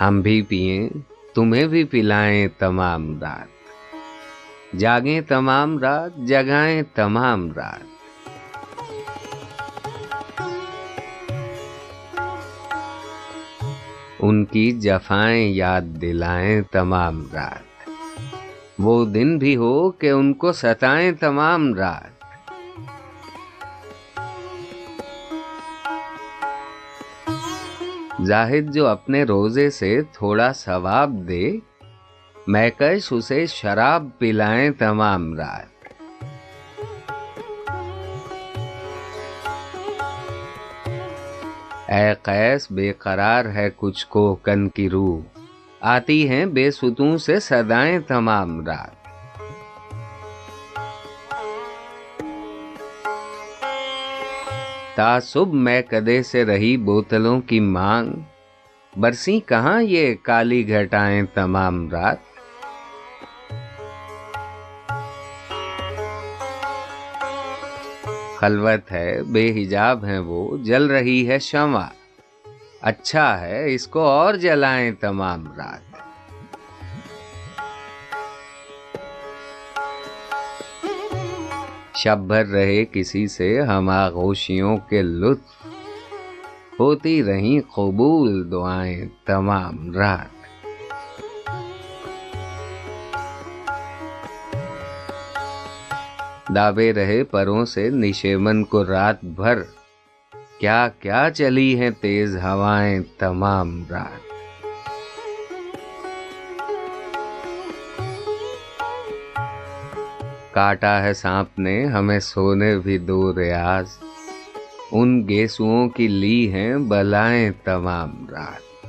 ہم بھی پئیں تمہیں بھی پلائیں تمام رات۔ جاگیں تمام رات، جگائیں تمام رات۔ ان کی جفائیں یاد دلائیں تمام رات۔ وہ دن بھی ہو کہ ان کو ستائیں تمام رات۔ زاہد جو اپنے روزے سے تھوڑا ثواب دے، میں کش اسے شراب پلائیں تمام رات۔ اے قیس، بے قرار ہے کچھ کو کن کی روح۔ آتی ہیں بے ستوں سے سدائیں تمام رات۔ تعصب میں کدے سے رہی بوتلوں کی مانگ۔ برسی کہاں یہ کالی گھٹائیں تمام رات؟ خلوت ہے، بے حجاب ہیں وہ، جل رہی ہے شمع۔ اچھا ہے، اس کو اور جلائیں تمام رات۔ شب بھر رہے کسی سے، ہم آغوشیوں کے لطف ہوتی رہیں قبول دعائیں تمام رات۔ دابے رہے پروں سے، نشیمن کو رات بھر۔ کیا کیا چلی ہیں تیز ہوائیں تمام رات۔ کاٹا ہے سانپ نے، ہمیں سونے بھی دو ریاض۔ ان گیسوؤں کی لی ہیں بلائیں تمام رات۔